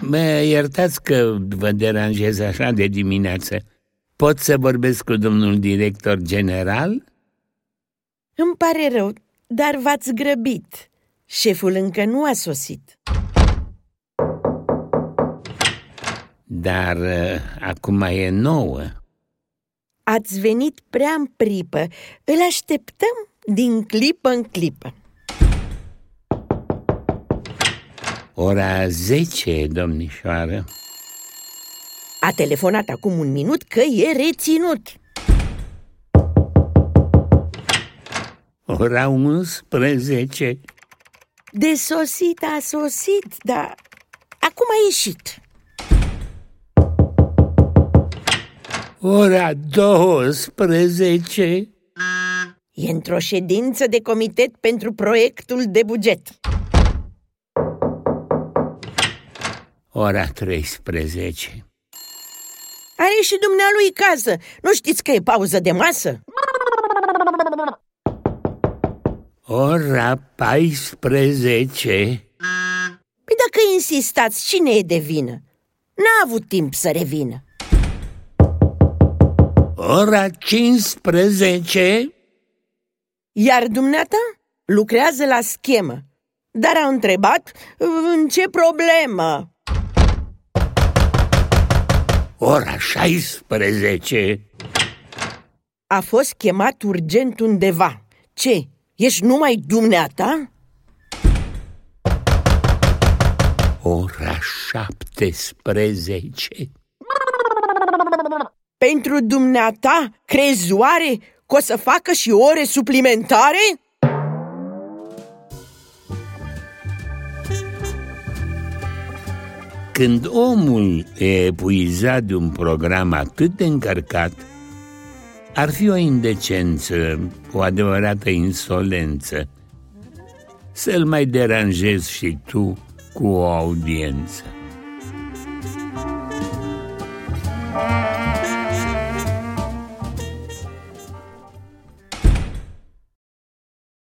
Mă iertați că vă deranjez așa de dimineață. Pot să vorbesc cu domnul director general? Îmi pare rău, dar v-ați grăbit. Șeful încă nu a sosit. Dar uh, acum e nouă. Ați venit prea în pripă. Îl așteptăm din clipă în clipă. Ora 10, domnișoară. A telefonat acum un minut că e reținut. Ora 11. De sosit a sosit, dar acum a ieșit. Ora 12. E într-o ședință de comitet pentru proiectul de buget. Ora 13. Are și dumnealui casă. Nu știți că e pauză de masă? Ora 14. Păi dacă insistați, cine e de vină? N-a avut timp să revină. Ora 15. Iar dumneata lucrează la schemă. Dar a întrebat în ce problemă. Ora 16. A fost chemat urgent undeva. Ce? Ești numai dumneata? Ora 17. Pentru dumneata crezi oare că o să facă și ore suplimentare? Când omul e epuizat de un program atât de încărcat, ar fi o indecență, o adevărată insolență, să-l mai deranjezi și tu cu o audiență.